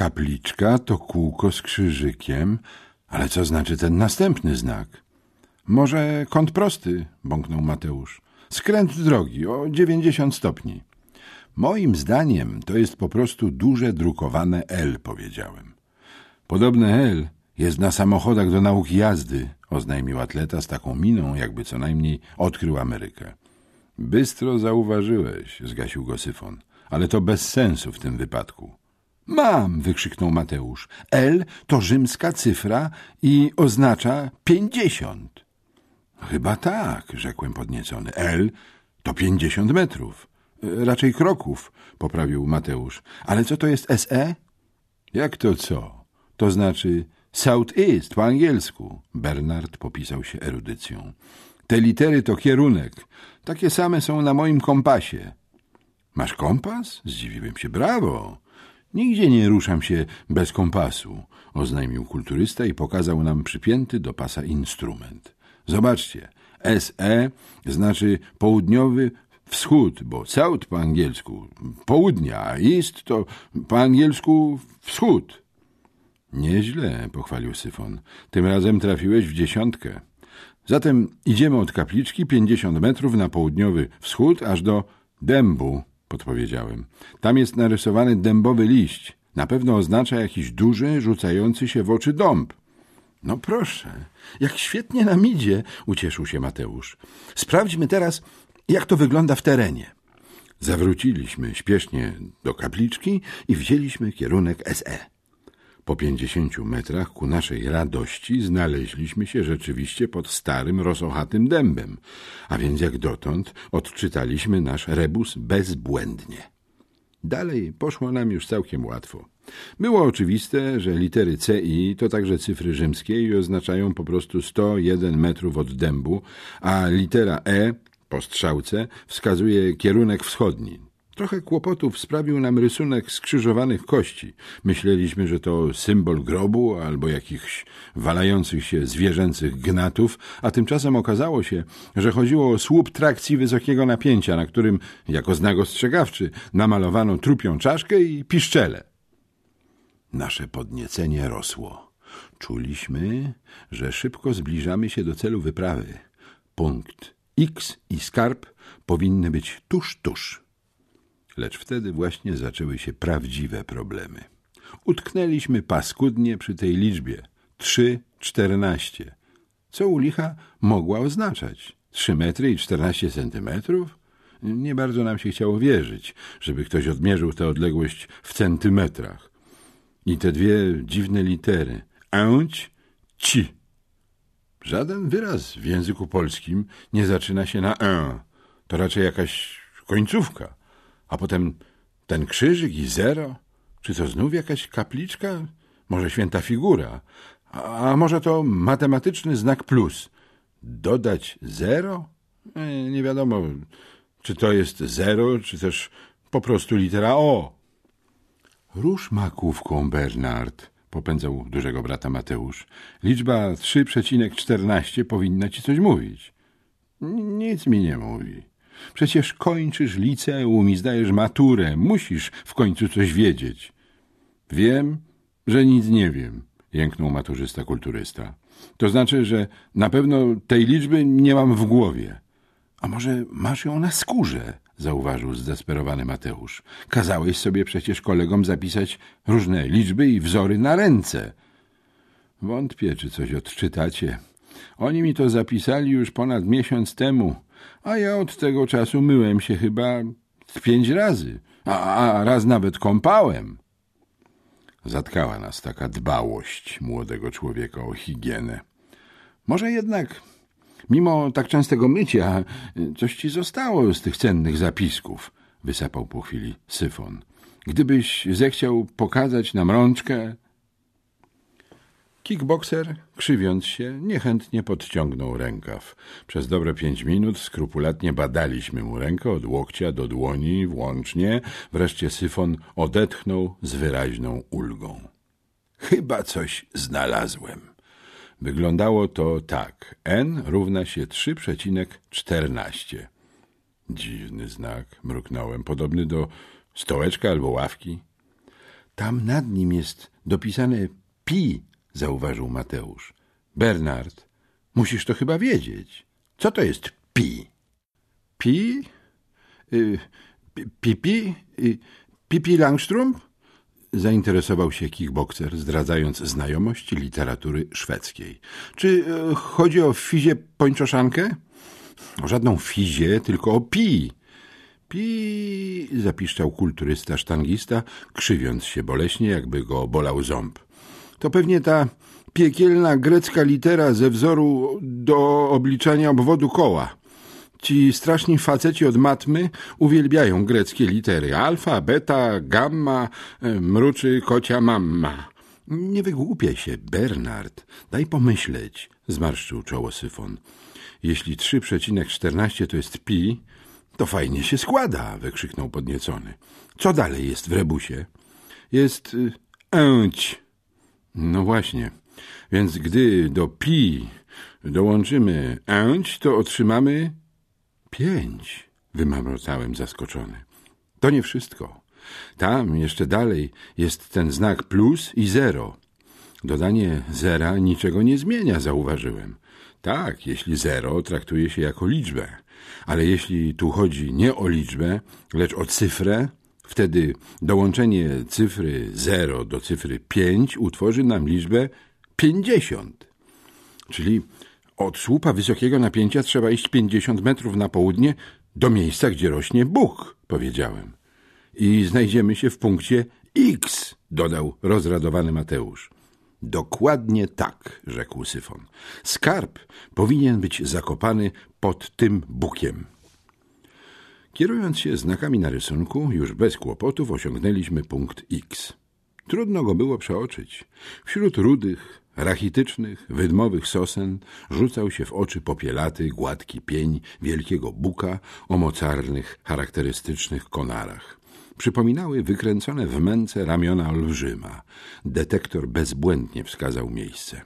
Kapliczka to kółko z krzyżykiem, ale co znaczy ten następny znak? Może kąt prosty, bąknął Mateusz. Skręt drogi o dziewięćdziesiąt stopni. Moim zdaniem to jest po prostu duże drukowane L, powiedziałem. Podobne L jest na samochodach do nauki jazdy, oznajmił atleta z taką miną, jakby co najmniej odkrył Amerykę. Bystro zauważyłeś, zgasił go Syfon, ale to bez sensu w tym wypadku. Mam, wykrzyknął Mateusz. L to rzymska cyfra i oznacza pięćdziesiąt. Chyba tak, rzekłem podniecony. L to pięćdziesiąt metrów. E, raczej kroków, poprawił Mateusz. Ale co to jest SE? Jak to co? To znaczy South East po angielsku. Bernard popisał się erudycją. Te litery to kierunek. Takie same są na moim kompasie. Masz kompas? Zdziwiłem się. Brawo! Nigdzie nie ruszam się bez kompasu, oznajmił kulturysta i pokazał nam przypięty do pasa instrument. Zobaczcie, SE znaczy południowy wschód, bo south po angielsku południa, a east to po angielsku wschód. Nieźle, pochwalił Syfon. Tym razem trafiłeś w dziesiątkę. Zatem idziemy od kapliczki pięćdziesiąt metrów na południowy wschód aż do dębu, podpowiedziałem. Tam jest narysowany dębowy liść. Na pewno oznacza jakiś duży, rzucający się w oczy dąb. No proszę, jak świetnie nam idzie, ucieszył się Mateusz. Sprawdźmy teraz, jak to wygląda w terenie. Zawróciliśmy śpiesznie do kapliczki i wzięliśmy kierunek SE. Po pięćdziesięciu metrach ku naszej radości znaleźliśmy się rzeczywiście pod starym, rosochatym dębem, a więc jak dotąd odczytaliśmy nasz rebus bezbłędnie. Dalej poszło nam już całkiem łatwo. Było oczywiste, że litery C i to także cyfry rzymskie i oznaczają po prostu 101 metrów od dębu, a litera E po strzałce wskazuje kierunek wschodni. Trochę kłopotów sprawił nam rysunek skrzyżowanych kości. Myśleliśmy, że to symbol grobu albo jakichś walających się zwierzęcych gnatów, a tymczasem okazało się, że chodziło o słup trakcji wysokiego napięcia, na którym, jako znak ostrzegawczy, namalowano trupią czaszkę i piszczele. Nasze podniecenie rosło. Czuliśmy, że szybko zbliżamy się do celu wyprawy. Punkt X i skarb powinny być tuż, tuż. Lecz wtedy właśnie zaczęły się prawdziwe problemy. Utknęliśmy paskudnie przy tej liczbie trzy czternaście. Co u licha mogła oznaczać? Trzy metry i czternaście centymetrów? Nie bardzo nam się chciało wierzyć, żeby ktoś odmierzył tę odległość w centymetrach. I te dwie dziwne litery ęć, ci. Żaden wyraz w języku polskim nie zaczyna się na e. To raczej jakaś końcówka. A potem ten krzyżyk i zero? Czy to znów jakaś kapliczka? Może święta figura? A, a może to matematyczny znak plus? Dodać zero? E, nie wiadomo, czy to jest zero, czy też po prostu litera O. Rusz makówką, Bernard, popędzał dużego brata Mateusz. Liczba 3,14 powinna ci coś mówić. Nic mi nie mówi. Przecież kończysz liceum i zdajesz maturę. Musisz w końcu coś wiedzieć. Wiem, że nic nie wiem, jęknął maturzysta kulturysta. To znaczy, że na pewno tej liczby nie mam w głowie. A może masz ją na skórze? zauważył zdesperowany Mateusz. Kazałeś sobie przecież kolegom zapisać różne liczby i wzory na ręce. Wątpię, czy coś odczytacie. Oni mi to zapisali już ponad miesiąc temu, a ja od tego czasu myłem się chyba pięć razy, a, a raz nawet kąpałem. Zatkała nas taka dbałość młodego człowieka o higienę. Może jednak Mimo tak częstego mycia, coś ci zostało z tych cennych zapisków, wysapał po chwili syfon. Gdybyś zechciał pokazać nam rączkę... Kickboxer, krzywiąc się, niechętnie podciągnął rękaw. Przez dobre pięć minut skrupulatnie badaliśmy mu rękę od łokcia do dłoni włącznie. Wreszcie syfon odetchnął z wyraźną ulgą. Chyba coś znalazłem. Wyglądało to tak. N równa się 3,14. Dziwny znak, mruknąłem, podobny do stołeczka albo ławki. Tam nad nim jest dopisane pi, zauważył Mateusz. Bernard, musisz to chyba wiedzieć. Co to jest pi? Pi? Y, pipi? Y, pipi Langström? Zainteresował się kickboxer, zdradzając znajomość literatury szwedzkiej. Czy y, chodzi o fizie pończoszankę? O żadną fizie, tylko o pi. Pi, zapiszczał kulturysta sztangista, krzywiąc się boleśnie, jakby go bolał ząb. To pewnie ta piekielna grecka litera ze wzoru do obliczania obwodu koła. Ci straszni faceci od matmy uwielbiają greckie litery. Alfa, beta, gamma, e, mruczy kocia mamma. Nie wygłupiaj się, Bernard. Daj pomyśleć, zmarszczył czoło Syfon. Jeśli 3,14 to jest pi, to fajnie się składa, wykrzyknął podniecony. Co dalej jest w rebusie? Jest y, ęć. No właśnie. Więc gdy do pi dołączymy ęć, to otrzymamy pięć, wymamrotałem zaskoczony. To nie wszystko. Tam jeszcze dalej jest ten znak plus i zero. Dodanie zera niczego nie zmienia, zauważyłem. Tak, jeśli zero traktuje się jako liczbę, ale jeśli tu chodzi nie o liczbę, lecz o cyfrę, wtedy dołączenie cyfry 0 do cyfry 5 utworzy nam liczbę 50. Czyli od słupa wysokiego napięcia trzeba iść 50 metrów na południe do miejsca, gdzie rośnie Bóg, powiedziałem. I znajdziemy się w punkcie X, dodał rozradowany Mateusz. Dokładnie tak, rzekł Syfon. Skarb powinien być zakopany pod tym bukiem. Kierując się znakami na rysunku, już bez kłopotów osiągnęliśmy punkt X. Trudno go było przeoczyć. Wśród rudych, rachitycznych, wydmowych sosen rzucał się w oczy popielaty, gładki pień wielkiego buka o mocarnych, charakterystycznych konarach. Przypominały wykręcone w męce ramiona olbrzyma. Detektor bezbłędnie wskazał miejsce.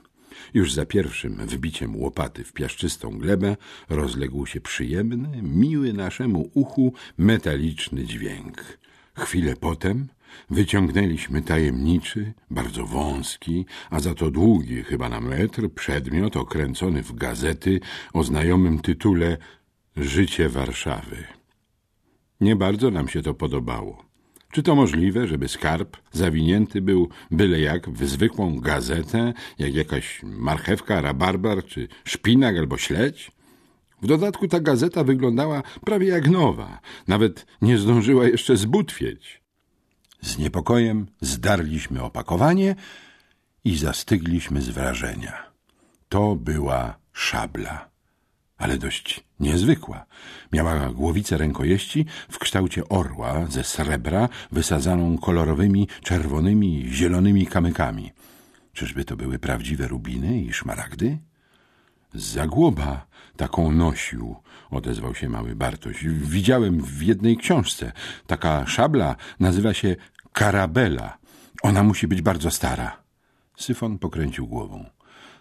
Już za pierwszym wbiciem łopaty w piaszczystą glebę rozległ się przyjemny, miły naszemu uchu metaliczny dźwięk. Chwilę potem wyciągnęliśmy tajemniczy, bardzo wąski, a za to długi chyba na metr przedmiot okręcony w gazety o znajomym tytule Życie Warszawy. Nie bardzo nam się to podobało. Czy to możliwe, żeby skarb zawinięty był byle jak w zwykłą gazetę, jak jakaś marchewka, rabarbar, czy szpinak albo śledź? W dodatku ta gazeta wyglądała prawie jak nowa, nawet nie zdążyła jeszcze zbutwieć. Z niepokojem zdarliśmy opakowanie i zastygliśmy z wrażenia. To była szabla ale dość niezwykła. Miała głowicę rękojeści w kształcie orła ze srebra wysadzaną kolorowymi czerwonymi zielonymi kamykami. Czyżby to były prawdziwe rubiny i szmaragdy? Zagłoba taką nosił, odezwał się mały Bartoś. Widziałem w jednej książce. Taka szabla nazywa się karabela. Ona musi być bardzo stara. Syfon pokręcił głową.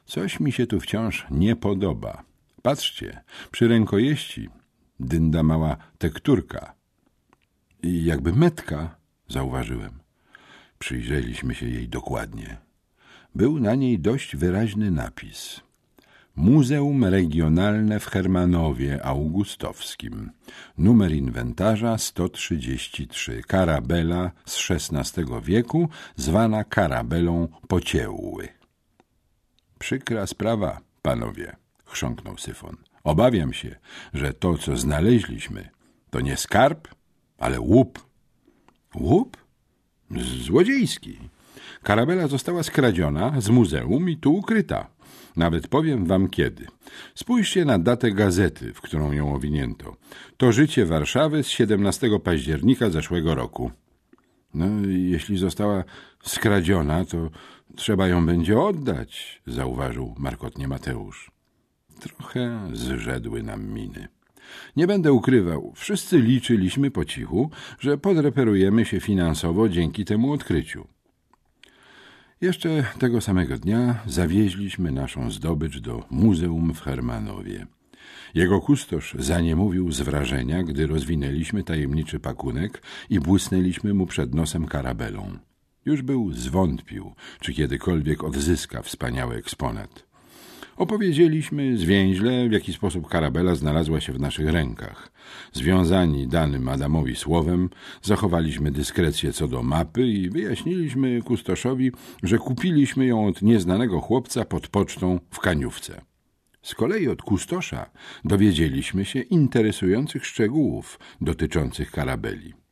Coś mi się tu wciąż nie podoba. Patrzcie, przy rękojeści dynda mała tekturka. I jakby metka, zauważyłem. Przyjrzeliśmy się jej dokładnie. Był na niej dość wyraźny napis. Muzeum Regionalne w Hermanowie Augustowskim. Numer inwentarza 133. Karabela z XVI wieku, zwana karabelą pociełły. Przykra sprawa, panowie chrząknął Syfon. Obawiam się, że to, co znaleźliśmy, to nie skarb, ale łup. Łup? Złodziejski. Karabela została skradziona z muzeum i tu ukryta. Nawet powiem wam kiedy. Spójrzcie na datę gazety, w którą ją owinięto. To życie Warszawy z 17 października zeszłego roku. No, jeśli została skradziona, to trzeba ją będzie oddać, zauważył markotnie Mateusz. Trochę zrzedły nam miny. Nie będę ukrywał, wszyscy liczyliśmy po cichu, że podreperujemy się finansowo dzięki temu odkryciu. Jeszcze tego samego dnia zawieźliśmy naszą zdobycz do muzeum w Hermanowie. Jego kustosz zaniemówił z wrażenia, gdy rozwinęliśmy tajemniczy pakunek i błysnęliśmy mu przed nosem karabelą. Już był zwątpił, czy kiedykolwiek odzyska wspaniały eksponat. Opowiedzieliśmy zwięźle, w jaki sposób karabela znalazła się w naszych rękach. Związani danym Adamowi słowem, zachowaliśmy dyskrecję co do mapy i wyjaśniliśmy kustoszowi, że kupiliśmy ją od nieznanego chłopca pod pocztą w Kaniówce. Z kolei od kustosza dowiedzieliśmy się interesujących szczegółów dotyczących karabeli.